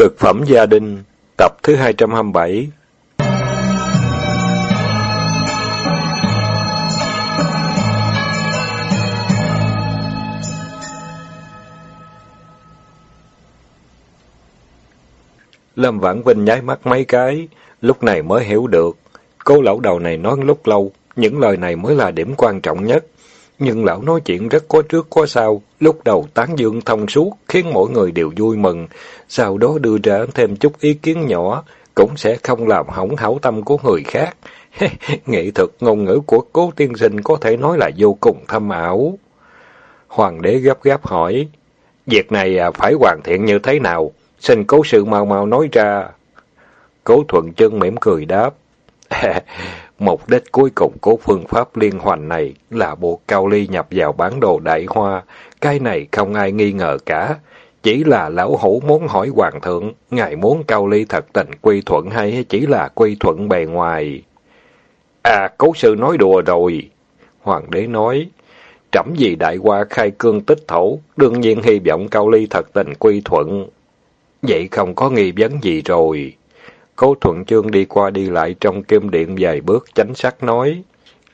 Cực phẩm gia đình, tập thứ 227 Lâm Vãn Vinh nháy mắt mấy cái, lúc này mới hiểu được. Cô lão đầu này nói lúc lâu, những lời này mới là điểm quan trọng nhất. Nhưng lão nói chuyện rất có trước có sau, lúc đầu tán dương thông suốt, khiến mỗi người đều vui mừng, sau đó đưa ra thêm chút ý kiến nhỏ, cũng sẽ không làm hỏng hảo tâm của người khác. Nghệ thuật ngôn ngữ của cố tiên sinh có thể nói là vô cùng thâm ảo. Hoàng đế gấp gáp hỏi, việc này à, phải hoàn thiện như thế nào? Xin cố sự mau mau nói ra. Cố thuận chân mỉm cười đáp. Mục đích cuối cùng của phương pháp liên hoành này là buộc Cao Ly nhập vào bản đồ đại hoa. Cái này không ai nghi ngờ cả. Chỉ là lão hủ muốn hỏi hoàng thượng, ngài muốn Cao Ly thật tình quy thuận hay chỉ là quy thuận bề ngoài? À, cố sư nói đùa rồi. Hoàng đế nói, trẫm gì đại hoa khai cương tích thổ, đương nhiên hy vọng Cao Ly thật tình quy thuận. Vậy không có nghi vấn gì rồi. Cố Thuận Chương đi qua đi lại trong kim điện vài bước chánh sắc nói.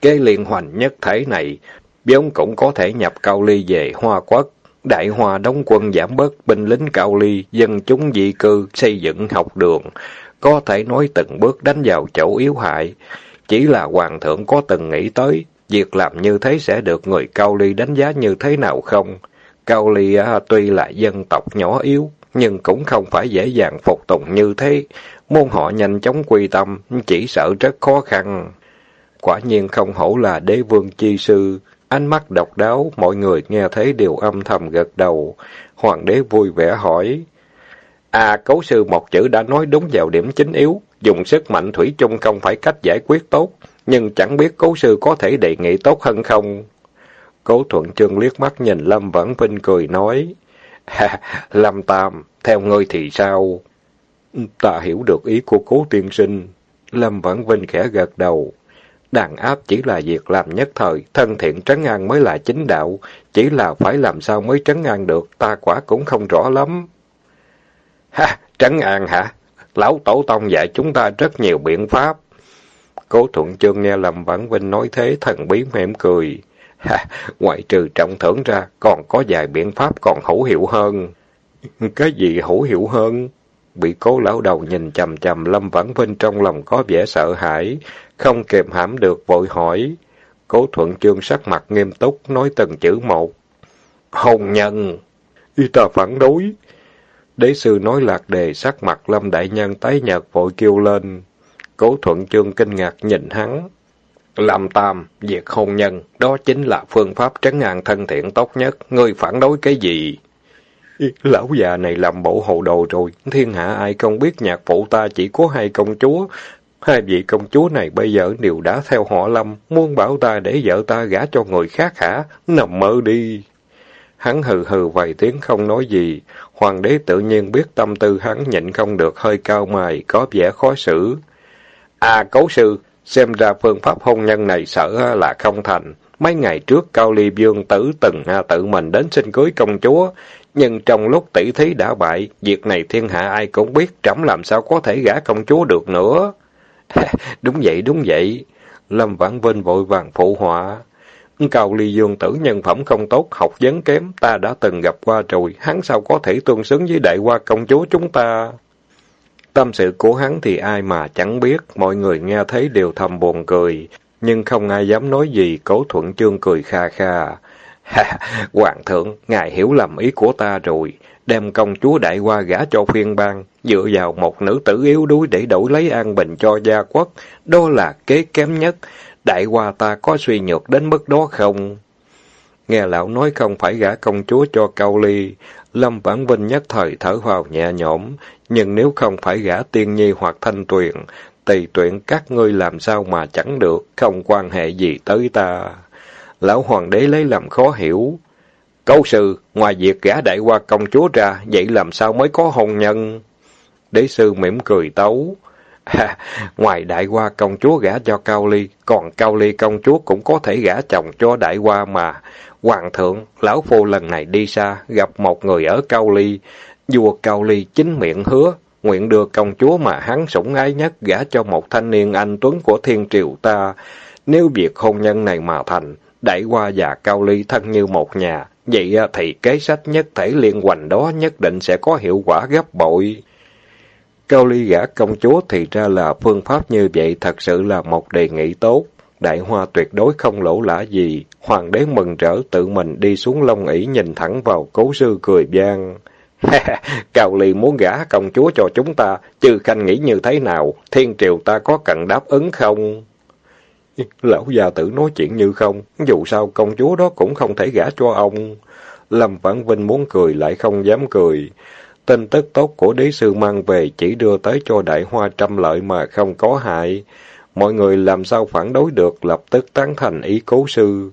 Cái liên hoành nhất thể này, vốn cũng có thể nhập Cao Ly về Hoa Quốc. Đại Hoa đóng quân giảm bớt binh lính Cao Ly, dân chúng dị cư, xây dựng học đường. Có thể nói từng bước đánh vào chỗ yếu hại. Chỉ là Hoàng thượng có từng nghĩ tới, việc làm như thế sẽ được người Cao Ly đánh giá như thế nào không? Cao Ly à, tuy là dân tộc nhỏ yếu, nhưng cũng không phải dễ dàng phục tùng như thế. Môn họ nhanh chóng quy tâm, chỉ sợ rất khó khăn. Quả nhiên không hổ là đế vương chi sư. Ánh mắt độc đáo, mọi người nghe thấy đều âm thầm gật đầu. Hoàng đế vui vẻ hỏi. À, cấu sư một chữ đã nói đúng vào điểm chính yếu. Dùng sức mạnh thủy chung không phải cách giải quyết tốt. Nhưng chẳng biết cố sư có thể đề nghị tốt hơn không? Cố thuận chương liếc mắt nhìn Lâm Vãn Vinh cười nói. Ha, Lâm Tam, theo ngươi thì sao? Ta hiểu được ý của cố tiên sinh. Lâm Vãn Vinh khẽ gật đầu. Đàn áp chỉ là việc làm nhất thời, thân thiện trấn an mới là chính đạo. Chỉ là phải làm sao mới trấn an được, ta quả cũng không rõ lắm. Ha, trấn an hả? Lão Tổ Tông dạy chúng ta rất nhiều biện pháp. Cố Thuận Chương nghe Lâm Vãn Vinh nói thế, thần bí mỉm cười. Ha, ngoại trừ trọng thưởng ra, còn có vài biện pháp còn hữu hiệu hơn. Cái gì hữu hiệu hơn? Bị cố lão đầu nhìn chầm chầm Lâm Vãn Vinh trong lòng có vẻ sợ hãi, không kềm hãm được vội hỏi. Cố thuận chương sắc mặt nghiêm túc, nói từng chữ một. Hôn nhân! Y ta phản đối! Đế sư nói lạc đề sắc mặt Lâm Đại Nhân tái nhợt vội kêu lên. Cố thuận chương kinh ngạc nhìn hắn. làm Tam, việc hôn nhân, đó chính là phương pháp trấn an thân thiện tốt nhất. Ngươi phản đối cái gì? Lão già này làm bộ hồ đồ rồi, thiên hạ ai không biết nhạc phụ ta chỉ có hai công chúa. Hai vị công chúa này bây giờ đều đã theo họ Lâm, muốn bảo ta để vợ ta gả cho người khác hả? Nằm mơ đi. Hắn hừ hừ vài tiếng không nói gì, hoàng đế tự nhiên biết tâm tư hắn nhịn không được hơi cao mày, có vẻ khó xử. À, cấu sư, xem ra phương pháp hôn nhân này sợ là không thành. Mấy ngày trước Cao Ly Dương tử từng tự mình đến xin cưới công chúa, nhưng trong lúc tỷ thí đã bại, việc này thiên hạ ai cũng biết, trẫm làm sao có thể gả công chúa được nữa. đúng vậy, đúng vậy. Lâm Vãn Vinh vội vàng phụ họa. Cao Ly Dương tử nhân phẩm không tốt, học vấn kém, ta đã từng gặp qua rồi, hắn sao có thể tương xứng với đại hoa công chúa chúng ta? Tâm sự của hắn thì ai mà chẳng biết, mọi người nghe thấy đều thầm buồn cười, nhưng không ai dám nói gì, cố thuận chương cười kha kha. Hoàng thượng, ngài hiểu lầm ý của ta rồi. Đem công chúa đại qua gả cho phiên bang, dựa vào một nữ tử yếu đuối để đổi lấy an bình cho gia quốc. Đó là kế kém nhất. Đại qua ta có suy nhược đến mức đó không? Nghe lão nói không phải gả công chúa cho cao ly. Lâm Vãn Vinh nhất thời thở vào nhẹ nhõm. Nhưng nếu không phải gả tiên nhi hoặc thanh tuyền, tùy tuyển các ngươi làm sao mà chẳng được, không quan hệ gì tới ta. Lão hoàng đế lấy làm khó hiểu. Câu sư, ngoài việc gả đại qua công chúa ra, vậy làm sao mới có hôn nhân? Đế sư mỉm cười tấu. À, ngoài đại qua công chúa gả cho Cao Ly, còn Cao Ly công chúa cũng có thể gả chồng cho đại qua mà. Hoàng thượng, lão phu lần này đi xa, gặp một người ở Cao Ly. Vua Cao Ly chính miệng hứa, nguyện đưa công chúa mà hắn sủng ái nhất gả cho một thanh niên anh tuấn của thiên triều ta. Nếu việc hôn nhân này mà thành, đại qua và Cao Ly thân như một nhà, vậy à, thì kế sách nhất thể liên hoành đó nhất định sẽ có hiệu quả gấp bội. Cao Ly gả công chúa thì ra là phương pháp như vậy thật sự là một đề nghị tốt. Đại hoa tuyệt đối không lỗ lã gì. Hoàng đế mừng rỡ tự mình đi xuống lông ỷ nhìn thẳng vào cố sư cười vang. Cao Ly muốn gả công chúa cho chúng ta, chư khanh nghĩ như thế nào? Thiên triều ta có cần đáp ứng không? Lão già tử nói chuyện như không, dù sao công chúa đó cũng không thể gả cho ông. Lâm Vãn Vinh muốn cười lại không dám cười. Tin tức tốt của đế sư mang về chỉ đưa tới cho đại hoa trăm lợi mà không có hại. Mọi người làm sao phản đối được, lập tức tán thành ý cố sư.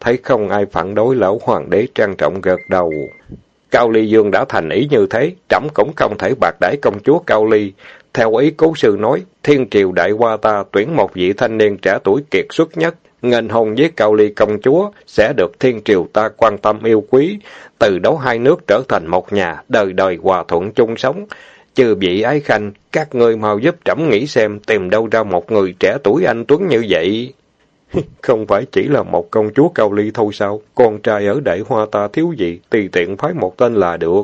Thấy không ai phản đối lão hoàng đế trang trọng gật đầu. Cao Ly Dương đã thành ý như thế, trẫm cũng không thể bạc đãi công chúa Cao Ly. Theo ý cố sư nói, thiên triều đại hoa ta tuyển một vị thanh niên trẻ tuổi kiệt xuất nhất, ngành hôn với Cao Ly công chúa sẽ được thiên triều ta quan tâm yêu quý, từ đó hai nước trở thành một nhà, đời đời hòa thuận chung sống. Trừ vị ái khanh, các ngươi mau giúp trẫm nghĩ xem tìm đâu ra một người trẻ tuổi anh Tuấn như vậy. Không phải chỉ là một công chúa Cao Ly thôi sao? Con trai ở đại hoa ta thiếu gì, tùy tiện phái một tên là được.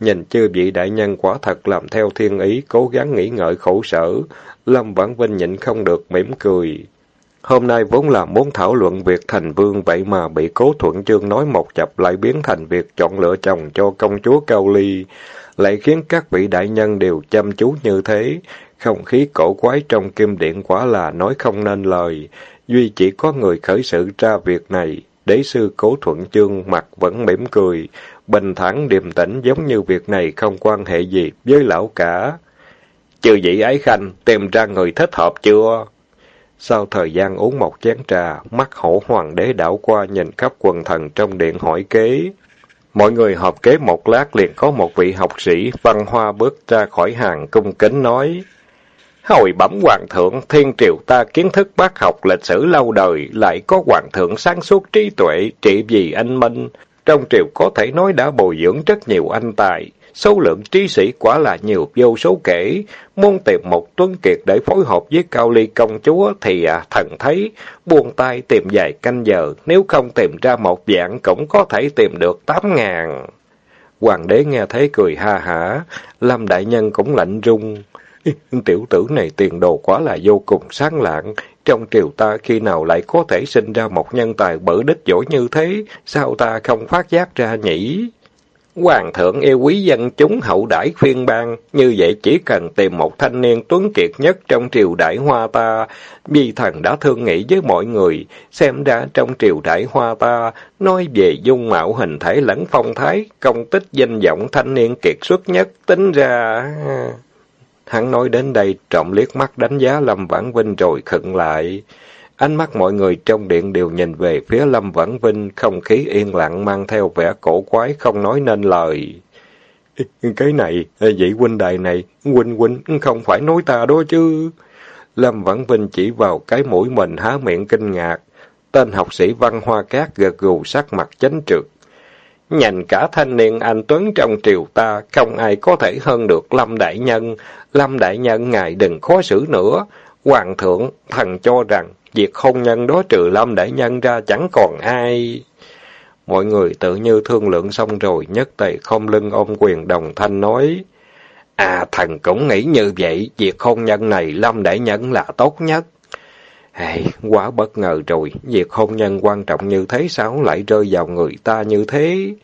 Nhìn chư vị đại nhân quả thật làm theo thiên ý, cố gắng nghĩ ngợi khổ sở. Lâm Vãn Vinh nhịn không được mỉm cười. Hôm nay vốn là muốn thảo luận việc thành vương, vậy mà bị cố thuận chương nói một chập lại biến thành việc chọn lựa chồng cho công chúa Cao Ly, lại khiến các vị đại nhân đều chăm chú như thế. Không khí cổ quái trong kim điện quả là nói không nên lời. Duy chỉ có người khởi sự ra việc này. Đế sư cố thuận chương mặt vẫn mỉm cười, bình thản điềm tĩnh giống như việc này không quan hệ gì với lão cả. Trừ vị ái khanh, tìm ra người thích hợp chưa? Sau thời gian uống một chén trà, mắt hổ hoàng đế đảo qua nhìn khắp quần thần trong điện hỏi kế. Mọi người họp kế một lát liền có một vị học sĩ văn hoa bước ra khỏi hàng cung kính nói. Hồi bẩm hoàng thượng, thiên triều ta kiến thức bác học lịch sử lâu đời, lại có hoàng thượng sáng suốt trí tuệ, trị vì anh minh. Trong triều có thể nói đã bồi dưỡng rất nhiều anh tài, số lượng trí sĩ quả là nhiều vô số kể. Muốn tìm một tuấn kiệt để phối hợp với Cao Ly công chúa thì à, thần thấy buông tay tìm vài canh giờ, nếu không tìm ra một dạng cũng có thể tìm được tám ngàn. Hoàng đế nghe thấy cười ha hả, Lâm Đại Nhân cũng lạnh rung. Tiểu tử này tiền đồ quá là vô cùng sáng lạng. Trong triều ta khi nào lại có thể sinh ra một nhân tài bở đích giỏi như thế? Sao ta không phát giác ra nhỉ? Hoàng thượng yêu quý dân chúng hậu đãi khuyên ban như vậy chỉ cần tìm một thanh niên tuấn kiệt nhất trong triều đại hoa ta. Vì thần đã thương nghĩ với mọi người, xem ra trong triều đại hoa ta, nói về dung mạo hình thể lẫn phong thái, công tích danh vọng thanh niên kiệt xuất nhất, tính ra... Hắn nói đến đây, trọng liếc mắt đánh giá Lâm Vãn Vinh rồi khựng lại. Ánh mắt mọi người trong điện đều nhìn về phía Lâm Vãn Vinh, không khí yên lặng mang theo vẻ cổ quái không nói nên lời. Cái này, vị huynh đài này, huynh huynh không phải nói ta đó chứ. Lâm Vãn Vinh chỉ vào cái mũi mình há miệng kinh ngạc. Tên học sĩ văn hoa cát gật gù sắc mặt chánh trực. Nhìn cả thanh niên anh Tuấn trong triều ta, không ai có thể hơn được Lâm Đại Nhân. Lâm Đại Nhân ngài đừng khó xử nữa. Hoàng thượng, thần cho rằng, việc hôn nhân đó trừ Lâm Đại Nhân ra chẳng còn ai. Mọi người tự như thương lượng xong rồi, nhất tề không lưng ôm quyền đồng thanh nói. À, thần cũng nghĩ như vậy, việc hôn nhân này Lâm Đại Nhân là tốt nhất. Hey, quá bất ngờ rồi, việc hôn nhân quan trọng như thế sao lại rơi vào người ta như thế?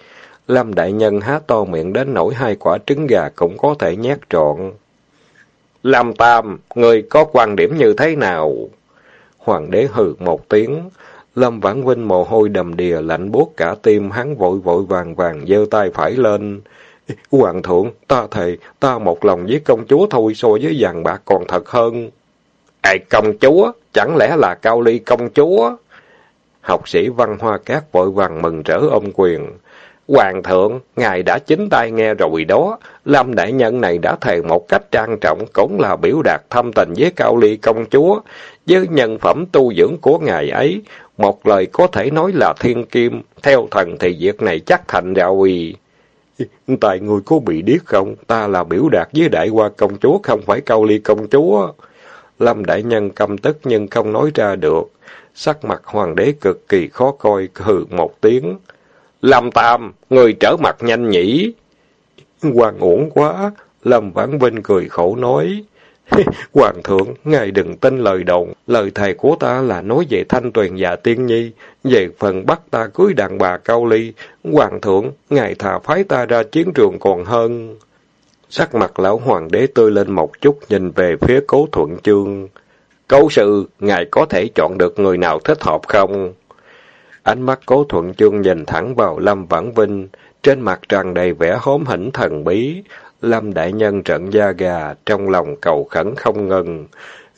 Lâm Đại Nhân há to miệng đến nỗi hai quả trứng gà cũng có thể nhét trọn. Lâm Tam, người có quan điểm như thế nào? Hoàng đế hừ một tiếng. Lâm Vãn Vinh mồ hôi đầm đìa lạnh buốt cả tim, hắn vội vội vàng vàng giơ tay phải lên. Hoàng thượng, ta thề, ta một lòng với công chúa thôi so với vàng bạc còn thật hơn. Ai công chúa? Chẳng lẽ là Cao Ly công chúa? Học sĩ văn hoa cát vội vàng mừng rỡ ôm quyền. Hoàng thượng, ngài đã chính tay nghe rồi đó. Lâm đại nhân này đã thề một cách trang trọng, cũng là biểu đạt thâm tình với Cao Ly công chúa. Với nhân phẩm tu dưỡng của ngài ấy, một lời có thể nói là thiên kim. Theo thần thì việc này chắc thành ra quỳ. Tại người có bị điếc không? Ta là biểu đạt với đại hoa công chúa, không phải cao ly công chúa. Lâm đại nhân căm tức nhưng không nói ra được. Sắc mặt hoàng đế cực kỳ khó coi, hừ một tiếng. Lâm Tam, người trở mặt nhanh nhỉ? Hoàng uổng quá, Lâm Vãn Vinh cười khổ nói. Hoàng thượng, ngài đừng tin lời đồn, lời thầy của ta là nói về Thanh Tuyền và Tiên Nhi, về phần bắt ta cưới đàn bà Cao Ly. Hoàng thượng, ngài thà phái ta ra chiến trường còn hơn. Sắc mặt lão hoàng đế tươi lên một chút, nhìn về phía cố thuận chương. Cố sự, ngài có thể chọn được người nào thích hợp không? Ánh mắt cố thuận chương nhìn thẳng vào Lâm Vãn Vinh, trên mặt tràn đầy vẻ hóm hỉnh thần bí. Lâm đại nhân trận da gà, trong lòng cầu khẩn không ngừng.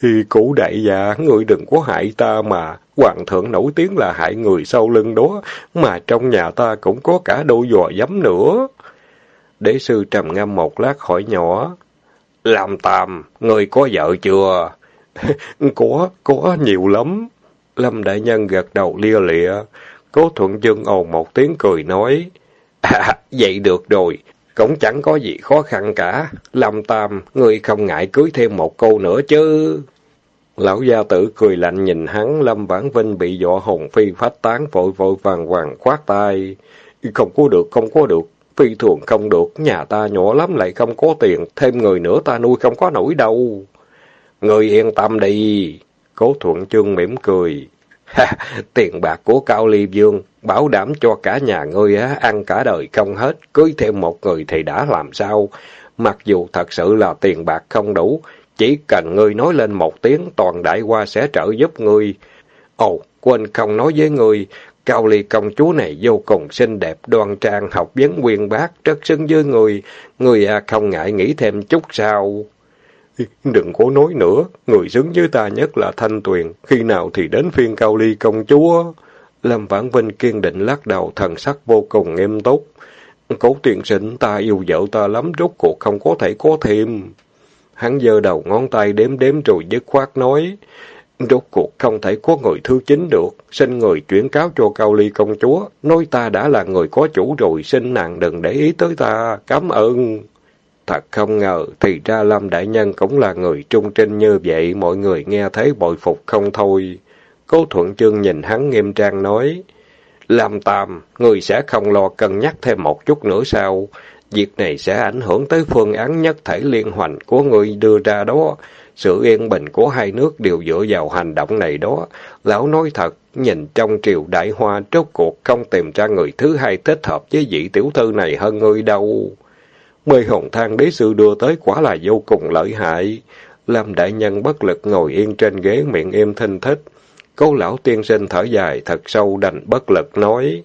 Hi cũ đại gia, ngươi đừng có hại ta mà. Hoàng thượng nổi tiếng là hại người sau lưng đó, mà trong nhà ta cũng có cả đôi giò giấm nữa. Đế sư trầm ngâm một lát hỏi nhỏ. Lâm Tam, người có vợ chưa? có, có nhiều lắm. Lâm đại nhân gật đầu lia lịa. Cố thuận dương ồn một tiếng cười nói. À, vậy được rồi, cũng chẳng có gì khó khăn cả. Lâm Tam, ngươi không ngại cưới thêm một cô nữa chứ. Lão gia tử cười lạnh nhìn hắn, Lâm Vãn Vinh bị dọa hồn phi phách tán vội vội vàng vàng khoát tay. Không có được, không có được, phi thường không được, nhà ta nhỏ lắm lại không có tiền, thêm người nữa ta nuôi không có nổi đâu. Người yên tâm đi. Cố thuận chương mỉm cười. tiền bạc của Cao Ly Dương, bảo đảm cho cả nhà ngươi á, ăn cả đời không hết, cưới thêm một người thì đã làm sao. Mặc dù thật sự là tiền bạc không đủ, chỉ cần ngươi nói lên một tiếng, toàn đại qua sẽ trợ giúp ngươi. Ồ, quên không nói với ngươi, Cao Ly công chúa này vô cùng xinh đẹp, đoan trang, học vấn quyên bác, rất xứng với người. Người à không ngại nghĩ thêm chút sao? Đừng có nói nữa, người xứng với ta nhất là Thanh Tuyền, khi nào thì đến phiên Cao Ly công chúa. Lâm Vãn Vinh kiên định lắc đầu, thần sắc vô cùng nghiêm túc. Cố tiền sinh, ta yêu vợ ta lắm, rốt cuộc không có thể có thêm. Hắn giơ đầu ngón tay đếm đếm rồi dứt khoát nói. Rốt cuộc không thể có người thứ chính được, xin người chuyển cáo cho Cao Ly công chúa, nói ta đã là người có chủ rồi, xin nàng đừng để ý tới ta, cảm ơn. Thật không ngờ, thì ra Lâm Đại Nhân cũng là người trung trinh như vậy, mọi người nghe thấy bội phục không thôi. Cố Thuận Chương nhìn hắn nghiêm trang nói, Lâm Tam, người sẽ không lo cân nhắc thêm một chút nữa sao? Việc này sẽ ảnh hưởng tới phương án nhất thể liên hoành của người đưa ra đó. Sự yên bình của hai nước đều dựa vào hành động này đó. Lão nói thật, nhìn trong triều đại hoa trốt cuộc không tìm ra người thứ hai thích hợp với vị tiểu thư này hơn ngươi đâu. Mười hồn thang đế sư đưa tới quả là vô cùng lợi hại. Lâm đại nhân bất lực ngồi yên trên ghế miệng im thinh thích. Cô lão tiên sinh thở dài thật sâu đành bất lực nói.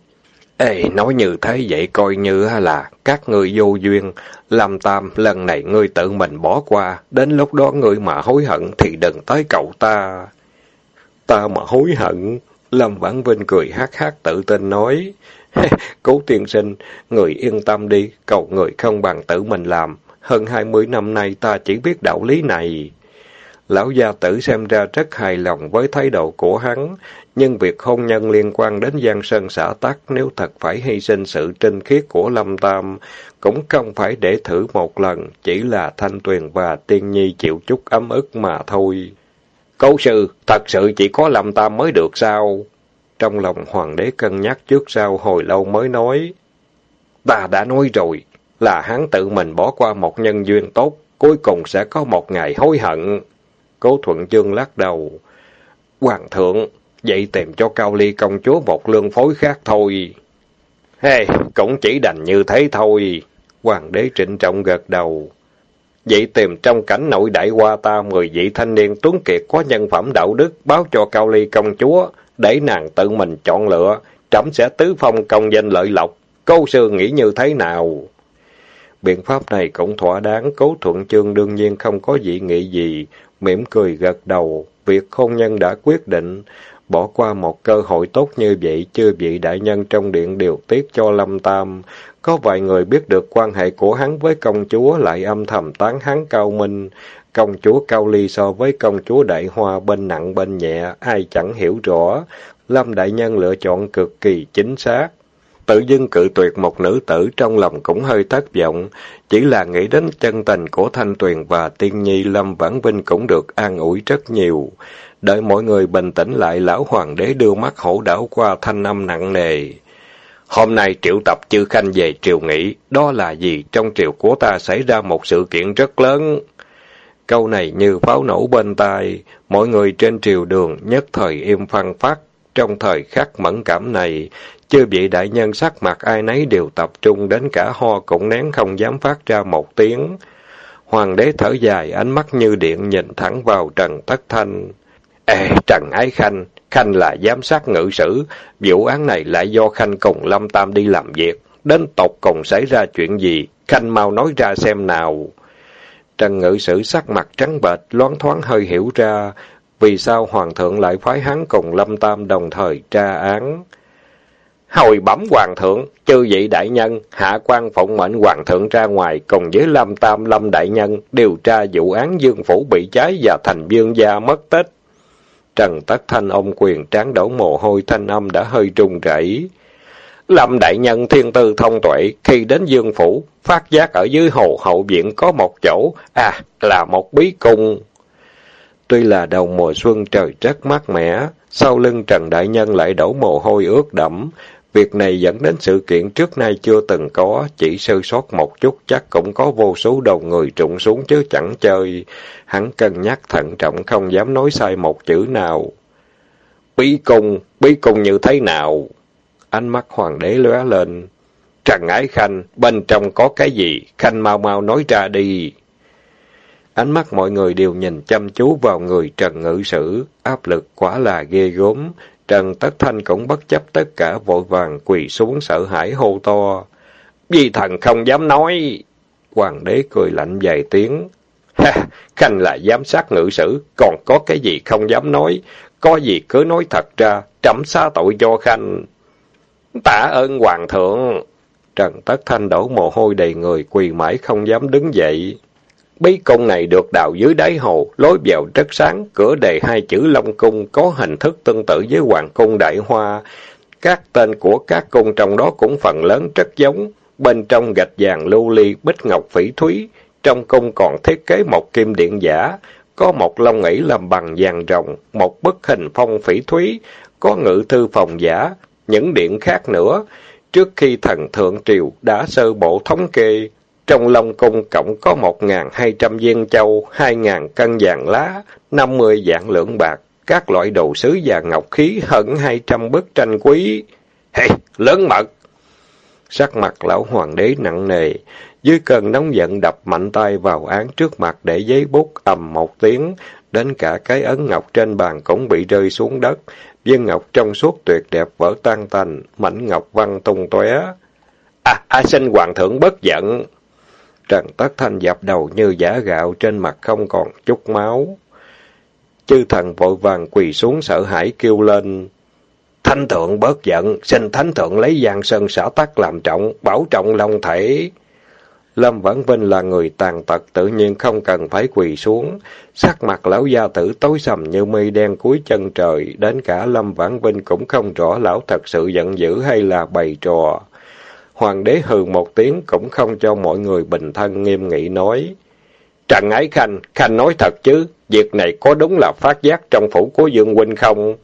Ê, nói như thế vậy coi như là các người vô duyên. làm Tam, lần này ngươi tự mình bỏ qua, đến lúc đó ngươi mà hối hận thì đừng tới cậu ta. Ta mà hối hận? Lâm Vãn Vinh cười hát hát tự tin nói. Cố tiên sinh, người yên tâm đi, cầu người không bằng tự mình làm. Hơn hai mươi năm nay ta chỉ biết đạo lý này. Lão gia tử xem ra rất hài lòng với thái độ của hắn, nhưng việc hôn nhân liên quan đến Giang Sơn xã tắc nếu thật phải hy sinh sự trinh khiết của Lâm Tam, cũng không phải để thử một lần, chỉ là Thanh Tuyền và Tiên Nhi chịu chút ấm ức mà thôi. Cố sư, thật sự chỉ có Lâm Tam mới được sao? Trong lòng hoàng đế cân nhắc trước sau hồi lâu mới nói. Ta đã nói rồi, là hắn tự mình bỏ qua một nhân duyên tốt, cuối cùng sẽ có một ngày hối hận. Cố Thuận Dương lắc đầu. Hoàng thượng, vậy tìm cho Cao Ly công chúa một lương phối khác thôi. Hey, cũng chỉ đành như thế thôi. Hoàng đế trịnh trọng gật đầu. Vậy tìm trong cảnh nội đại qua ta mười vị thanh niên tuấn kiệt có nhân phẩm đạo đức báo cho Cao Ly công chúa, để nàng tự mình chọn lựa, trẫm sẽ tứ phong công danh lợi lộc. Câu sư nghĩ như thế nào? Biện pháp này cũng thỏa đáng, cố thuận chương đương nhiên không có dị nghị gì, mỉm cười gật đầu, việc hôn nhân đã quyết định, bỏ qua một cơ hội tốt như vậy, chưa vị đại nhân trong điện điều tiết cho Lâm Tam. Có vài người biết được quan hệ của hắn với công chúa lại âm thầm tán hắn cao minh. Công chúa Cao Ly so với công chúa Đại Hoa bên nặng bên nhẹ, ai chẳng hiểu rõ. Lâm Đại Nhân lựa chọn cực kỳ chính xác tự dưng cự tuyệt một nữ tử trong lòng cũng hơi thất vọng, chỉ là nghĩ đến chân tình của Thanh Tuyền và Tiên Nhi Lâm Vãn Vinh cũng được an ủi rất nhiều. Đợi mọi người bình tĩnh lại, lão hoàng đế đưa mắt hổ đảo qua thanh âm nặng nề. Hôm nay triệu tập chư khanh về triều nghỉ đó là gì? Trong triều của ta xảy ra một sự kiện rất lớn. Câu này như pháo nổ bên tai, mọi người trên triều đường nhất thời im phăng phát. Trong thời khắc mẫn cảm này, chư vị đại nhân sắc mặt ai nấy đều tập trung đến cả ho cũng nén không dám phát ra một tiếng. Hoàng đế thở dài, ánh mắt như điện nhìn thẳng vào Trần Tất Thanh. Ê, Trần Ái Khanh, Khanh là giám sát ngự sử, vụ án này lại do Khanh cùng Lâm Tam đi làm việc. Đến tộc cùng xảy ra chuyện gì, Khanh mau nói ra xem nào. Trần ngự sử sắc mặt trắng bệch, loáng thoáng hơi hiểu ra, vì sao Hoàng thượng lại phái hắn cùng Lâm Tam đồng thời tra án. Hồi bẩm Hoàng thượng, chư vị đại nhân, hạ quan phụng mệnh Hoàng thượng ra ngoài cùng với Lâm Tam Lâm đại nhân điều tra vụ án Dương Phủ bị cháy và thành dương gia mất tích. Trần Tất Thanh ông quyền tráng đổ mồ hôi thanh âm đã hơi run rẩy. Lâm đại nhân thiên tư thông tuệ, khi đến Dương Phủ, phát giác ở dưới hồ hậu viện có một chỗ, à, là một bí cung. Tuy là đầu mùa xuân trời rất mát mẻ, sau lưng Trần Đại Nhân lại đổ mồ hôi ướt đẫm. Việc này dẫn đến sự kiện trước nay chưa từng có, chỉ sơ sót một chút chắc cũng có vô số đầu người trụng xuống chứ chẳng chơi. Hắn cân nhắc thận trọng không dám nói sai một chữ nào. Bí cung, bí cung như thế nào? Ánh mắt hoàng đế lóe lên. Trần Ái Khanh, bên trong có cái gì? Khanh mau mau nói ra đi. Ánh mắt mọi người đều nhìn chăm chú vào người Trần Ngự Sử, áp lực quả là ghê gốm. Trần Tất Thanh cũng bất chấp tất cả vội vàng quỳ xuống sợ hãi hô to. Vì thần không dám nói. Hoàng đế cười lạnh vài tiếng. Ha, Khanh là giám sát ngự sử, còn có cái gì không dám nói. Có gì cứ nói thật ra, trẫm xa tội cho Khanh. Tạ ơn Hoàng thượng. Trần Tất Thanh đổ mồ hôi đầy người, quỳ mãi không dám đứng dậy. Bí cung này được đào dưới đáy hồ, lối vào rất sáng, cửa đề hai chữ Long Cung có hình thức tương tự với Hoàng Cung Đại Hoa. Các tên của các cung trong đó cũng phần lớn rất giống. Bên trong gạch vàng lưu ly, bích ngọc phỉ thúy. Trong cung còn thiết kế một kim điện giả, có một lông ỷ làm bằng vàng rồng, một bức hình phong phỉ thúy, có ngự thư phòng giả, những điện khác nữa. Trước khi thần thượng triều đã sơ bộ thống kê, trong Long Cung cộng có một ngàn hai trăm viên châu, hai ngàn cân vàng lá, năm mươi dạng lượng bạc, các loại đồ sứ và ngọc khí hơn hai trăm bức tranh quý. Hey, lớn mật! Sắc mặt lão hoàng đế nặng nề, dưới cơn nóng giận đập mạnh tay vào án trước mặt để giấy bút ầm một tiếng, đến cả cái ấn ngọc trên bàn cũng bị rơi xuống đất, viên ngọc trong suốt tuyệt đẹp vỡ tan tành, mảnh ngọc văn tung tóe. À, a xin hoàng thượng bất giận. Trần Tất Thanh dập đầu như giả gạo, trên mặt không còn chút máu. Chư thần vội vàng quỳ xuống sợ hãi kêu lên. Thánh thượng bớt giận, xin thánh thượng lấy giang sơn xã tắc làm trọng, bảo trọng long thể. Lâm Vãn Vinh là người tàn tật tự nhiên không cần phải quỳ xuống. Sắc mặt lão gia tử tối sầm như mây đen cuối chân trời, đến cả Lâm Vãn Vinh cũng không rõ lão thật sự giận dữ hay là bày trò. Hoàng đế hừ một tiếng cũng không cho mọi người bình thân nghiêm nghị nói. Trần Ái Khanh, Khanh nói thật chứ, việc này có đúng là phát giác trong phủ của Dương Huynh không?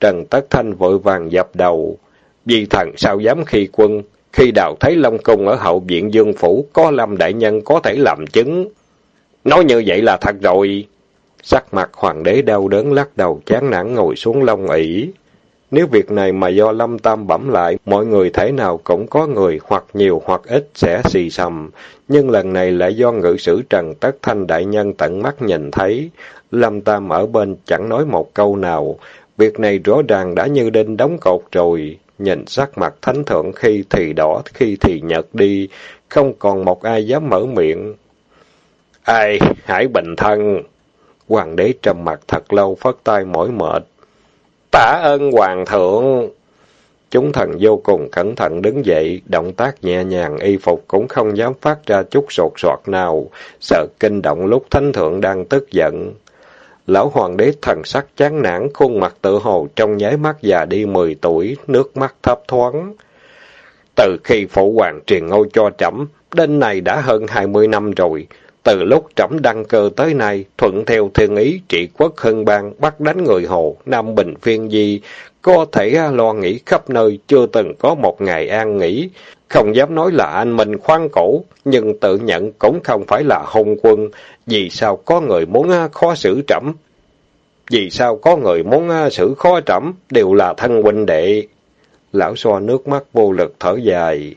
Trần Tất Thanh vội vàng dập đầu. Vì thần sao dám khi quân, khi đào thấy Long Cung ở hậu viện Dương Phủ có Lâm Đại Nhân có thể làm chứng. Nói như vậy là thật rồi. Sắc mặt hoàng đế đau đớn lắc đầu chán nản ngồi xuống lông ỷ. Nếu việc này mà do Lâm Tam bẩm lại, mọi người thể nào cũng có người hoặc nhiều hoặc ít sẽ xì sầm. Nhưng lần này lại do ngự sử Trần Tất Thanh Đại Nhân tận mắt nhìn thấy. Lâm Tam ở bên chẳng nói một câu nào. Việc này rõ ràng đã như đinh đóng cột rồi. Nhìn sắc mặt thánh thượng khi thì đỏ, khi thì nhật đi. Không còn một ai dám mở miệng. Ai, hãy bình thân. Hoàng đế trầm mặt thật lâu phất tay mỏi mệt. Tạ ơn Hoàng thượng! Chúng thần vô cùng cẩn thận đứng dậy, động tác nhẹ nhàng y phục cũng không dám phát ra chút sột soạt nào, sợ kinh động lúc thánh thượng đang tức giận. Lão hoàng đế thần sắc chán nản, khuôn mặt tự hồ trong nháy mắt già đi mười tuổi, nước mắt thấp thoáng. Từ khi phụ hoàng truyền ngôi cho trẫm đến nay đã hơn hai mươi năm rồi. Từ lúc trẫm đăng cơ tới nay, thuận theo thiên ý trị quốc hưng bang, bắt đánh người Hồ, Nam Bình phiên di, có thể lo nghĩ khắp nơi, chưa từng có một ngày an nghỉ. Không dám nói là anh mình khoan cổ, nhưng tự nhận cũng không phải là hùng quân. Vì sao có người muốn khó xử trẫm Vì sao có người muốn xử khó trẫm đều là thân huynh đệ. Lão xoa nước mắt vô lực thở dài.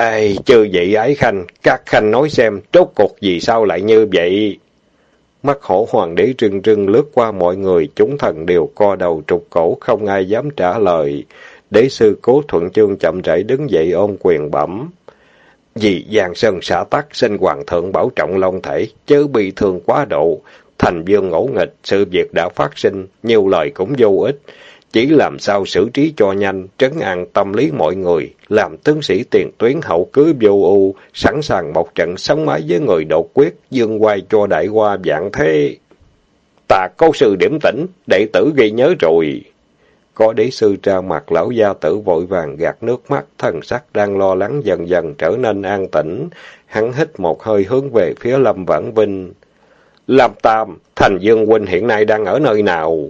Ê, chư vị ái khanh, các khanh nói xem, rốt cuộc gì sao lại như vậy? Mắt hổ hoàng đế trưng trưng lướt qua mọi người, chúng thần đều co đầu trục cổ, không ai dám trả lời. Đế sư cố thuận chương chậm rãi đứng dậy ôm quyền bẩm. Vì Giang Sơn xã tắc, xin hoàng thượng bảo trọng long thể, chớ bị thương quá độ. Thành dương ngẫu nghịch, sự việc đã phát sinh, nhiều lời cũng vô ích. Chỉ làm sao xử trí cho nhanh, trấn an tâm lý mọi người, làm tướng sĩ tiền tuyến hậu cứ vô ưu, sẵn sàng một trận sống mái với người đột quyết, dương quay cho đại hoa dạng thế. tạ câu sư điểm tỉnh, đệ tử ghi nhớ rồi. Có đế sư ra mặt lão gia tử vội vàng gạt nước mắt, thần sắc đang lo lắng dần dần trở nên an tĩnh. Hắn hít một hơi hướng về phía Lâm Vãn Vinh. Lâm Tam, Thành Dương Huynh hiện nay đang ở nơi nào?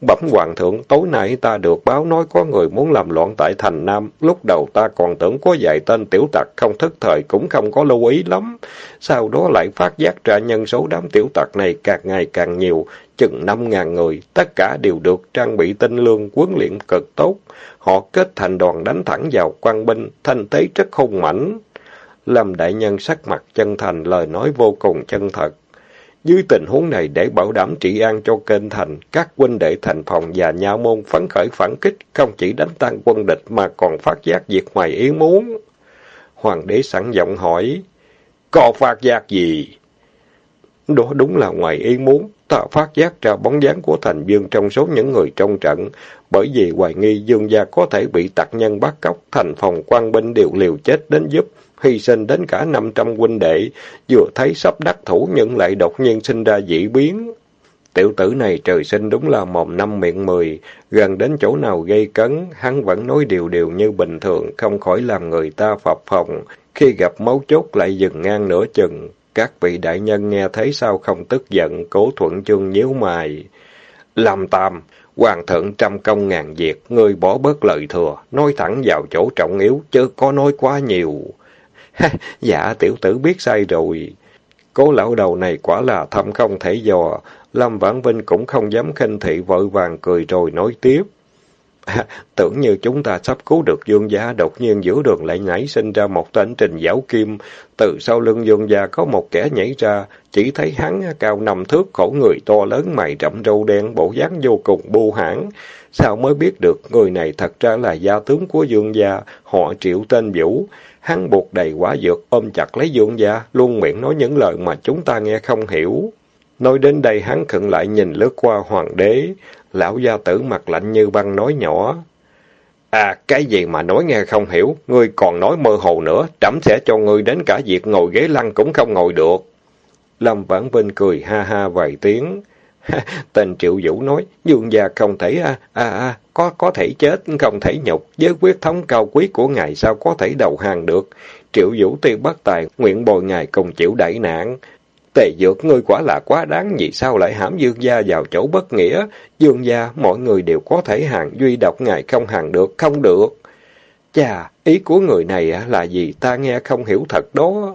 Bẩm hoàng thượng, tối nay ta được báo nói có người muốn làm loạn tại thành Nam. Lúc đầu ta còn tưởng có vài tên tiểu tặc không thức thời cũng không có lưu ý lắm. Sau đó lại phát giác ra nhân số đám tiểu tặc này càng ngày càng nhiều, chừng năm ngàn người. Tất cả đều được trang bị tinh lương, huấn luyện cực tốt. Họ kết thành đoàn đánh thẳng vào quan binh, thanh thế rất hung mãnh. Lâm đại nhân sắc mặt chân thành, lời nói vô cùng chân thật. Dưới tình huống này để bảo đảm trị an cho kênh thành, các quân đệ thành phòng và nhà môn phấn khởi phản kích, không chỉ đánh tan quân địch mà còn phát giác việc ngoài ý muốn. Hoàng đế sẵn giọng hỏi, có phát giác gì? Đó đúng là ngoài ý muốn, ta phát giác ra bóng dáng của thành dương trong số những người trong trận, bởi vì hoài nghi dương gia có thể bị tặc nhân bắt cóc, thành phòng quan binh đều liều chết đến giúp, hy sinh đến cả năm trăm huynh đệ, vừa thấy sắp đắc thủ nhưng lại đột nhiên sinh ra dị biến. Tiểu tử này trời sinh đúng là mồm năm miệng mười, gần đến chỗ nào gây cấn, hắn vẫn nói điều điều như bình thường, không khỏi làm người ta phập phòng. Khi gặp máu chốt lại dừng ngang nửa chừng, các vị đại nhân nghe thấy sao không tức giận, cố thuận chương nhíu mày. Làm tam, hoàng thượng trăm công ngàn việc, ngươi bỏ bớt lời thừa, nói thẳng vào chỗ trọng yếu, chứ có nói quá nhiều. dạ, tiểu tử biết sai rồi. Cố lão đầu này quả là thâm không thể dò. Lâm Vãn Vinh cũng không dám khinh thị vội vàng cười rồi nói tiếp. tưởng như chúng ta sắp cứu được dương gia, đột nhiên giữa đường lại nhảy sinh ra một tên trình giáo kim. Từ sau lưng dương gia có một kẻ nhảy ra, chỉ thấy hắn cao nằm thước, khổ người to lớn, mày rậm râu đen, bộ dáng vô cùng bu hãn. Sao mới biết được người này thật ra là gia tướng của dương gia, họ triệu tên Vũ. Hắn buộc đầy quả dược, ôm chặt lấy dương gia, luôn miệng nói những lời mà chúng ta nghe không hiểu. Nói đến đây hắn khựng lại nhìn lướt qua hoàng đế. Lão gia tử mặt lạnh như băng nói nhỏ. À, cái gì mà nói nghe không hiểu, ngươi còn nói mơ hồ nữa, trẫm sẽ cho ngươi đến cả việc ngồi ghế lăn cũng không ngồi được. Lâm Vãn Vinh cười ha ha vài tiếng. Tên Triệu Vũ nói, dương gia không thể à, à, à, có có thể chết, không thể nhục, với quyết thống cao quý của ngài sao có thể đầu hàng được. Triệu Vũ tiêu bất tài, nguyện bồi ngài cùng chịu đại nạn. Tề dược ngươi quả là quá đáng, vì sao lại hãm dương gia vào chỗ bất nghĩa? Dương gia, mọi người đều có thể hàng, duy độc ngài không hàng được, không được. Chà, ý của người này à, là gì ta nghe không hiểu thật đó.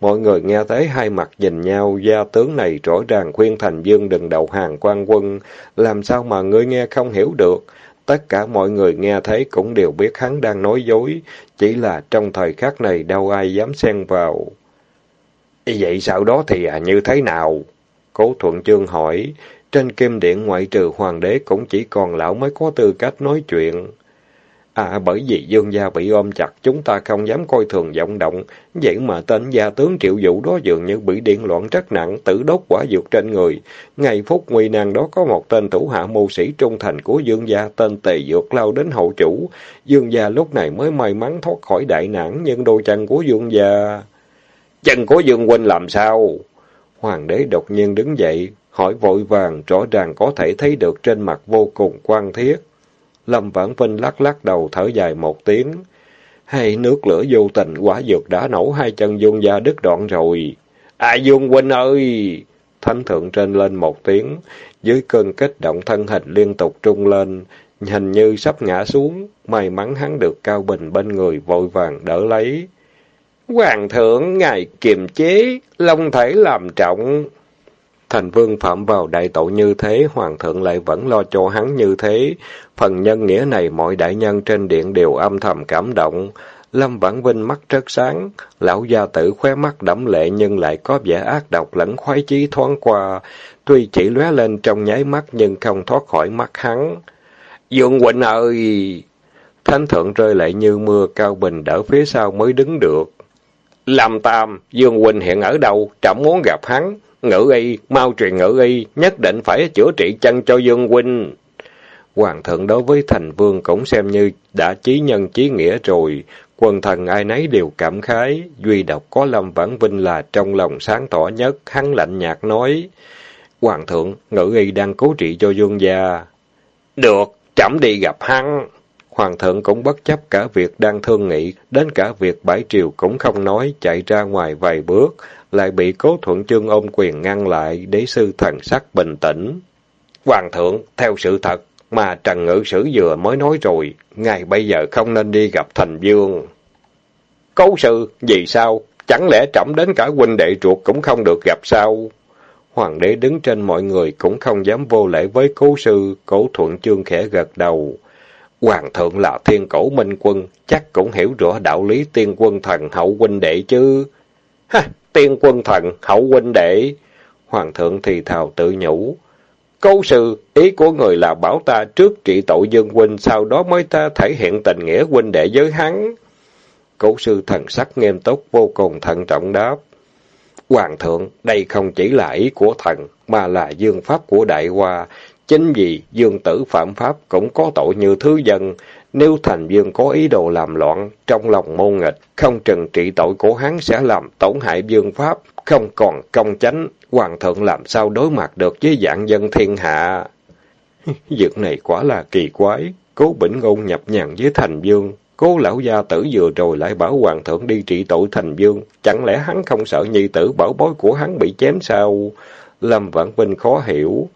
Mọi người nghe thấy hai mặt nhìn nhau, gia tướng này rõ ràng khuyên Thành Dương đừng đầu hàng quan quân, làm sao mà ngươi nghe không hiểu được. Tất cả mọi người nghe thấy cũng đều biết hắn đang nói dối, chỉ là trong thời khắc này đâu ai dám xen vào. Vậy sau đó thì à, như thế nào? Cố Thuận Chương hỏi, trên kim điện ngoại trừ hoàng đế cũng chỉ còn lão mới có tư cách nói chuyện. À bởi vì dương gia bị ôm chặt, chúng ta không dám coi thường vọng động. Vậy mà tên gia tướng triệu vũ đó dường như bị điện loạn rất nặng, tử đốt quả dược trên người. Ngày phút nguy nan đó có một tên thủ hạ mưu sĩ trung thành của dương gia, tên tề dược lao đến hậu chủ. Dương gia lúc này mới may mắn thoát khỏi đại nạn, nhưng đôi chân của dương gia... Chân của dương huynh làm sao? Hoàng đế đột nhiên đứng dậy, hỏi vội vàng, rõ ràng có thể thấy được trên mặt vô cùng quan thiết. Lâm Vãn Vinh lắc lắc đầu thở dài một tiếng. Hay nước lửa vô tình, quả dược đã nổ hai chân dương gia đứt đoạn rồi. À Dương huynh ơi! Thánh thượng trên lên một tiếng, dưới cơn kích động thân hình liên tục trung lên, hình như sắp ngã xuống, may mắn hắn được Cao Bình bên người vội vàng đỡ lấy. Hoàng thượng, ngài kiềm chế, long thể làm trọng. Thành vương phạm vào đại tội như thế, hoàng thượng lại vẫn lo cho hắn như thế. Phần nhân nghĩa này mọi đại nhân trên điện đều âm thầm cảm động. Lâm Vãn Vinh mắt rất sáng, lão gia tử khóe mắt đẫm lệ nhưng lại có vẻ ác độc lẫn khoái chí thoáng qua, tuy chỉ lóe lên trong nháy mắt nhưng không thoát khỏi mắt hắn. Dương Quỳnh ơi! Thánh thượng rơi lại như mưa, Cao Bình đỡ phía sau mới đứng được. làm Tam, Dương Quỳnh hiện ở đâu? Trẫm muốn gặp hắn. Ngữ y, mau truyền ngữ y, nhất định phải chữa trị chân cho Dương Huynh. Hoàng thượng đối với thành vương cũng xem như đã chí nhân chí nghĩa rồi, quần thần ai nấy đều cảm khái, duy độc có Lâm Vãn Vinh là trong lòng sáng tỏ nhất, hắn lạnh nhạt nói. Hoàng thượng, ngữ y đang cố trị cho dương gia. Được, chậm đi gặp hắn. Hoàng thượng cũng bất chấp cả việc đang thương nghị, đến cả việc bãi triều cũng không nói, chạy ra ngoài vài bước, lại bị cố thuận chương ôm quyền ngăn lại, đế sư thần sắc bình tĩnh. Hoàng thượng, theo sự thật, mà Trần Ngự Sử vừa mới nói rồi, ngài bây giờ không nên đi gặp Thành Dương. Cố sự, vì sao? Chẳng lẽ trẫm đến cả huynh đệ ruột cũng không được gặp sao? Hoàng đế đứng trên mọi người cũng không dám vô lễ với cố sư, cố thuận chương khẽ gật đầu. Hoàng thượng là thiên cổ minh quân, chắc cũng hiểu rõ đạo lý tiên quân thần hậu huynh đệ chứ. Ha, tiên quân thần hậu huynh đệ. Hoàng thượng thì thào tự nhủ. Câu sư, ý của người là bảo ta trước trị tội dân huynh, sau đó mới ta thể hiện tình nghĩa huynh đệ với hắn. Cố sư thần sắc nghiêm túc vô cùng thận trọng đáp. Hoàng thượng, đây không chỉ là ý của thần, mà là dương pháp của đại hoa. Chính vì dương tử phạm pháp cũng có tội như thứ dân. Nếu thành dương có ý đồ làm loạn, trong lòng môn nghịch, không trừng trị tội của hắn sẽ làm tổn hại dương pháp, không còn công chánh. Hoàng thượng làm sao đối mặt được với dạng dân thiên hạ? Việc này quả là kỳ quái. Cố Bỉnh Ngôn nhập nhằn với Thành Dương, Cố lão gia tử vừa rồi lại bảo hoàng thượng đi trị tội thành dương, chẳng lẽ hắn không sợ nhi tử bảo bối của hắn bị chém sao? Lâm Vãn Vinh khó hiểu.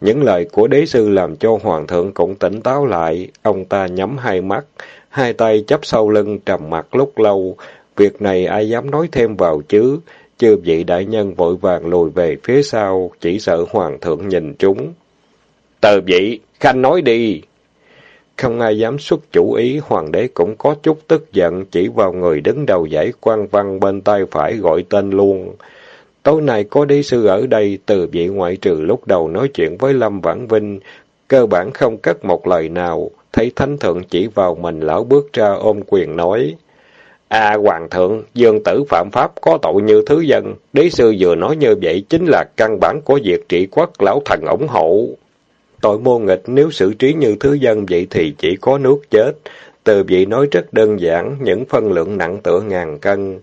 Những lời của đế sư làm cho hoàng thượng cũng tỉnh táo lại, ông ta nhắm hai mắt, hai tay chấp sau lưng trầm mặt lúc lâu. Việc này ai dám nói thêm vào chứ? Chưa vị đại nhân vội vàng lùi về phía sau, chỉ sợ hoàng thượng nhìn chúng. Tờ vị, khanh nói đi. Không ai dám xuất chủ ý, hoàng đế cũng có chút tức giận, chỉ vào người đứng đầu giải quan văn bên tay phải gọi tên luôn. Tối nay có đế sư ở đây, từ vị ngoại trừ lúc đầu nói chuyện với Lâm Vãn Vinh, cơ bản không cất một lời nào, thấy thánh thượng chỉ vào mình lão bước ra ôm quyền nói. À hoàng thượng, dương tử phạm pháp có tội như thứ dân, đế sư vừa nói như vậy chính là căn bản của việc trị quốc lão thần ủng hộ. Tội mô nghịch nếu xử trí như thứ dân vậy thì chỉ có nước chết. Từ vị nói rất đơn giản, những phân lượng nặng tựa ngàn cân.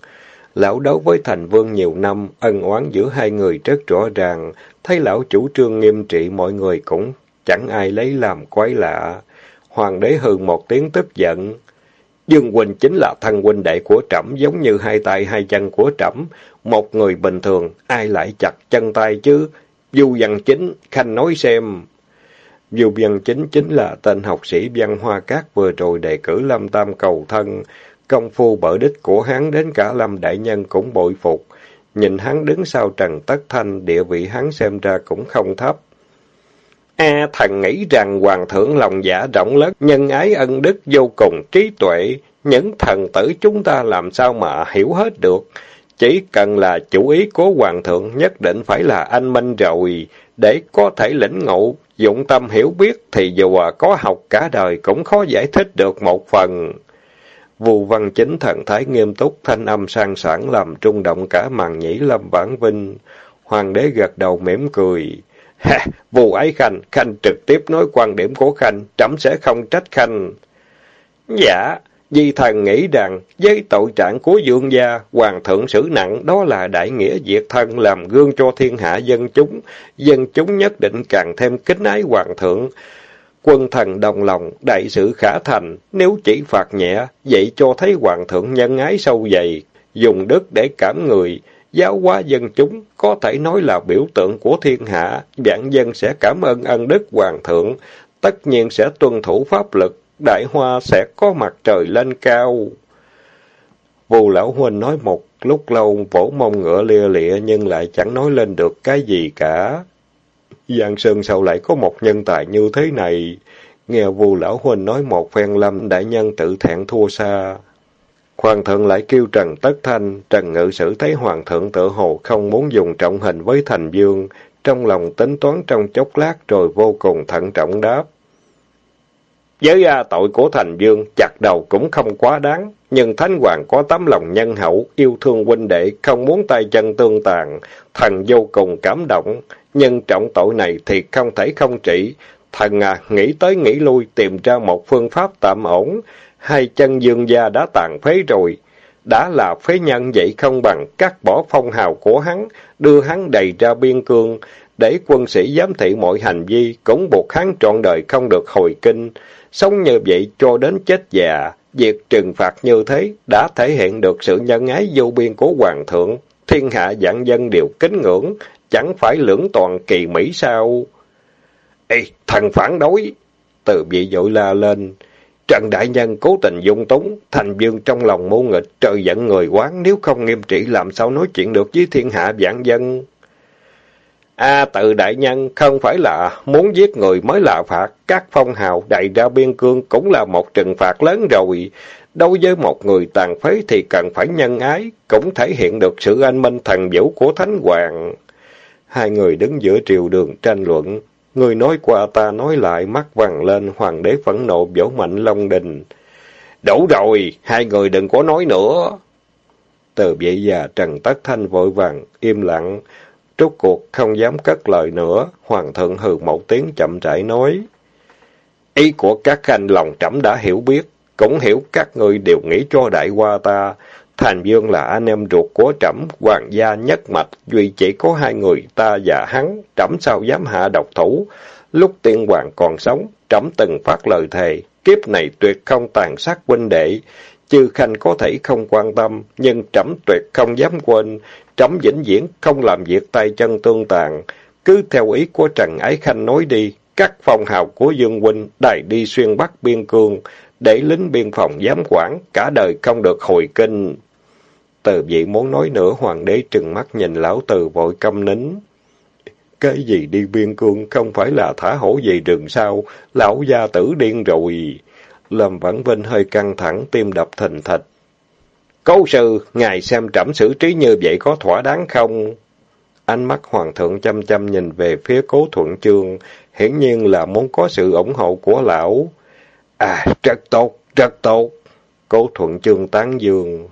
Lão đấu với thành vương nhiều năm, ân oán giữa hai người rất rõ ràng. Thấy lão chủ trương nghiêm trị mọi người cũng chẳng ai lấy làm quái lạ. Hoàng đế hừ một tiếng tức giận. Dương Quỳnh chính là thân huynh đệ của trẫm giống như hai tay hai chân của trẫm. Một người bình thường, ai lại chặt chân tay chứ? Du văn chính, khanh nói xem. Dù Văn Chính chính là tên học sĩ văn hoa cát vừa rồi đề cử Lâm Tam cầu thân, công phu bở đích của hắn đến cả Lâm Đại Nhân cũng bội phục. Nhìn hắn đứng sau Trần Tất Thanh, địa vị hắn xem ra cũng không thấp. A thần nghĩ rằng hoàng thượng lòng dạ rộng lớn, nhân ái ân đức vô cùng trí tuệ, những thần tử chúng ta làm sao mà hiểu hết được. Chỉ cần là chủ ý của hoàng thượng nhất định phải là anh minh rồi, để có thể lĩnh ngộ, dụng tâm hiểu biết thì dù có học cả đời cũng khó giải thích được một phần. Vù văn chính thần thái nghiêm túc, thanh âm sang sảng làm trung động cả màn nhĩ lâm vãn vinh. Hoàng đế gật đầu mỉm cười. Ha, vù ái khanh, khanh trực tiếp nói quan điểm của khanh, trẫm sẽ không trách khanh. Dạ, Di thần nghĩ rằng, với tội trạng của dương gia, hoàng thượng xử nặng, đó là đại nghĩa diệt thân, làm gương cho thiên hạ dân chúng. Dân chúng nhất định càng thêm kính ái hoàng thượng. Quân thần đồng lòng, đại sự khả thành, nếu chỉ phạt nhẹ, vậy cho thấy hoàng thượng nhân ái sâu dày, dùng đức để cảm người, giáo hóa dân chúng, có thể nói là biểu tượng của thiên hạ, vạn dân sẽ cảm ơn ân đức hoàng thượng, tất nhiên sẽ tuân thủ pháp lực, đại hoa sẽ có mặt trời lên cao. Vù lão huynh nói một lúc lâu vỗ mông ngựa lia lịa nhưng lại chẳng nói lên được cái gì cả. Giang Sơn sao lại có một nhân tài như thế này? Nghe vù lão huynh nói một phen lâm đại nhân tự thẹn thua xa. Hoàng thượng lại kêu Trần Tất Thanh, Trần Ngự Sử thấy Hoàng thượng tự hồ không muốn dùng trọng hình với Thành Dương, trong lòng tính toán trong chốc lát rồi vô cùng thận trọng đáp. Với ra tội của Thành Dương, chặt đầu cũng không quá đáng, nhưng Thánh Hoàng có tấm lòng nhân hậu, yêu thương huynh đệ, không muốn tay chân tương tàn, thần vô cùng cảm động, nhưng trọng tội này thì không thể không trị. Thần à, nghĩ tới nghĩ lui, tìm ra một phương pháp tạm ổn, hai chân dương gia đã tàn phế rồi. Đã là phế nhân vậy không bằng cắt bỏ phong hào của hắn, đưa hắn đầy ra biên cương, để quân sĩ giám thị mọi hành vi, cũng buộc hắn trọn đời không được hồi kinh. Sống như vậy cho đến chết già, việc trừng phạt như thế đã thể hiện được sự nhân ái vô biên của Hoàng thượng. Thiên hạ dạng dân đều kính ngưỡng, chẳng phải lưỡng toàn kỳ mỹ sao? Ê, thần phản đối! Từ vị dội la lên. Trần Đại Nhân cố tình dung túng, thành dương trong lòng mô nghịch, trời giận người quán, nếu không nghiêm trị làm sao nói chuyện được với thiên hạ vạn dân. A tự đại nhân không phải là muốn giết người mới là phạt, các phong hào đầy ra biên cương cũng là một trừng phạt lớn rồi. Đối với một người tàn phế thì cần phải nhân ái, cũng thể hiện được sự anh minh thần vũ của Thánh Hoàng. Hai người đứng giữa triều đường tranh luận, người nói qua ta nói lại, mắt vàng lên, hoàng đế phẫn nộ vỗ mạnh Long Đình. Đủ rồi, hai người đừng có nói nữa. Từ vậy già Trần Tất Thanh vội vàng, im lặng, Rốt cuộc không dám cất lời nữa, hoàng thượng hừ một tiếng chậm rãi nói. Ý của các khanh lòng trẫm đã hiểu biết, cũng hiểu các người đều nghĩ cho đại qua ta. Thành Dương là anh em ruột của trẫm, hoàng gia nhất mạch, duy chỉ có hai người ta và hắn, trẫm sao dám hạ độc thủ. Lúc tiên hoàng còn sống, trẫm từng phát lời thề, kiếp này tuyệt không tàn sát huynh đệ. Chư Khanh có thể không quan tâm, nhưng trẫm tuyệt không dám quên, trẫm vĩnh viễn không làm việc tay chân tương tàn. Cứ theo ý của Trần Ái Khanh nói đi, các phong hào của Dương Huynh đại đi xuyên Bắc biên cương, để lính biên phòng giám quản, cả đời không được hồi kinh. Từ vị muốn nói nữa, hoàng đế trừng mắt nhìn lão từ vội câm nín. Cái gì đi biên cương không phải là thả hổ về rừng sao, lão gia tử điên rồi. Lâm Vãn Vinh hơi căng thẳng, tim đập thình thịch. Cố sư, ngài xem trẫm xử trí như vậy có thỏa đáng không? Ánh mắt hoàng thượng chăm chăm nhìn về phía cố thuận chương, hiển nhiên là muốn có sự ủng hộ của lão. À, rất tốt, rất tốt. Cố thuận chương tán dương.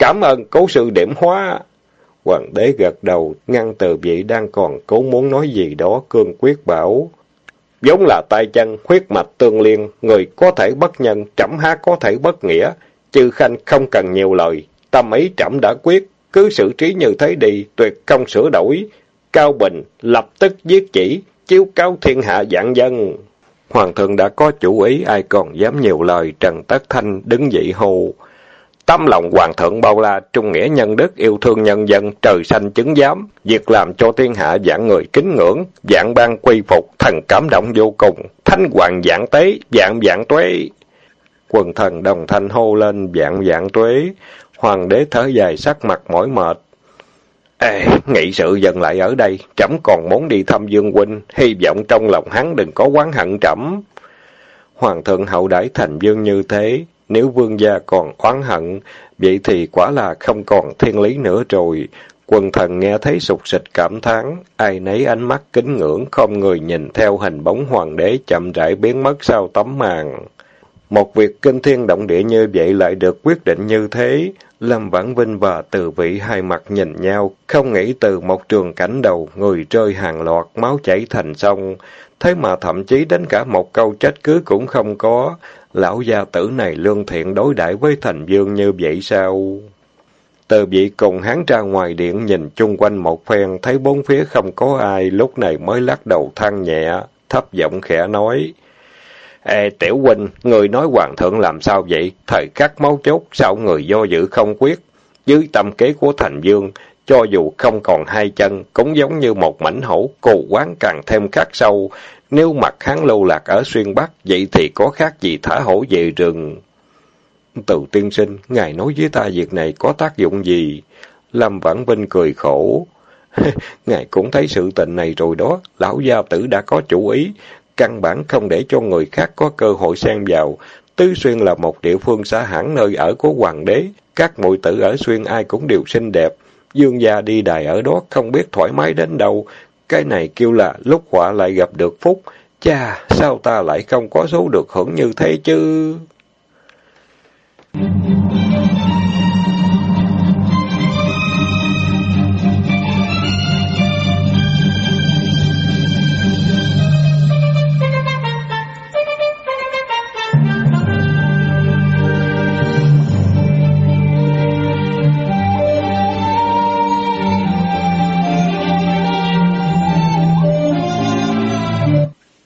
Cảm ơn cố sư điểm hóa. Hoàng đế gật đầu, ngăn từ vị đang còn cố muốn nói gì đó, cương quyết bảo giống là tay chân, huyết mạch tương liên, người có thể bất nhân, trẫm há có thể bất nghĩa. Chư Khanh không cần nhiều lời, tâm ý trẫm đã quyết, cứ xử trí như thế đi, tuyệt không sửa đổi. Cao Bình lập tức giết chỉ, chiếu cao thiên hạ dạng dân. Hoàng thượng đã có chủ ý, ai còn dám nhiều lời, Trần Tất Thanh đứng dậy hù. Tâm lòng hoàng thượng bao la, trung nghĩa nhân đức, yêu thương nhân dân, trời xanh chứng giám, việc làm cho thiên hạ dạng người kính ngưỡng, dạng ban quy phục, thần cảm động vô cùng, thánh hoàng dạng tế, dạng dạng tuế. Quần thần đồng thanh hô lên, dạng dạng tuế, hoàng đế thở dài sắc mặt mỏi mệt. Ê, nghị sự dần lại ở đây, trẫm còn muốn đi thăm Dương huynh, hy vọng trong lòng hắn đừng có quán hận trẫm. Hoàng thượng hậu đãi thành dương như thế, nếu vương gia còn oán hận, vậy thì quả là không còn thiên lý nữa rồi. Quần thần nghe thấy sụt sịch cảm thán, ai nấy ánh mắt kính ngưỡng, không người nhìn theo hình bóng hoàng đế chậm rãi biến mất sau tấm màn. Một việc kinh thiên động địa như vậy lại được quyết định như thế. Lâm Vãn Vinh và Từ Vị hai mặt nhìn nhau, không nghĩ từ một trường cảnh đầu, người rơi hàng loạt, máu chảy thành sông. Thế mà thậm chí đến cả một câu trách cứ cũng không có. Lão gia tử này lương thiện đối đãi với thành dương như vậy sao? Từ vị cùng hắn ra ngoài điện nhìn chung quanh một phen, thấy bốn phía không có ai, lúc này mới lắc đầu than nhẹ, thấp giọng khẽ nói. Ê, tiểu huynh, người nói hoàng thượng làm sao vậy? Thời khắc máu chốt, sao người do dự không quyết? Dưới tâm kế của thành dương, cho dù không còn hai chân, cũng giống như một mảnh hổ, cù quán càng thêm khắc sâu. Nếu mặt hắn lâu lạc ở xuyên Bắc, vậy thì có khác gì thả hổ về rừng? Từ tiên sinh, ngài nói với ta việc này có tác dụng gì? Lâm Vãn Vinh cười khổ. ngài cũng thấy sự tình này rồi đó, lão gia tử đã có chủ ý, căn bản không để cho người khác có cơ hội xen vào. Tứ Xuyên là một địa phương xã hãng nơi ở của hoàng đế, các muội tử ở Xuyên ai cũng đều xinh đẹp. Dương gia đi đài ở đó không biết thoải mái đến đâu, cái này kêu là lúc họa lại gặp được phúc. Cha, sao ta lại không có số được hưởng như thế chứ?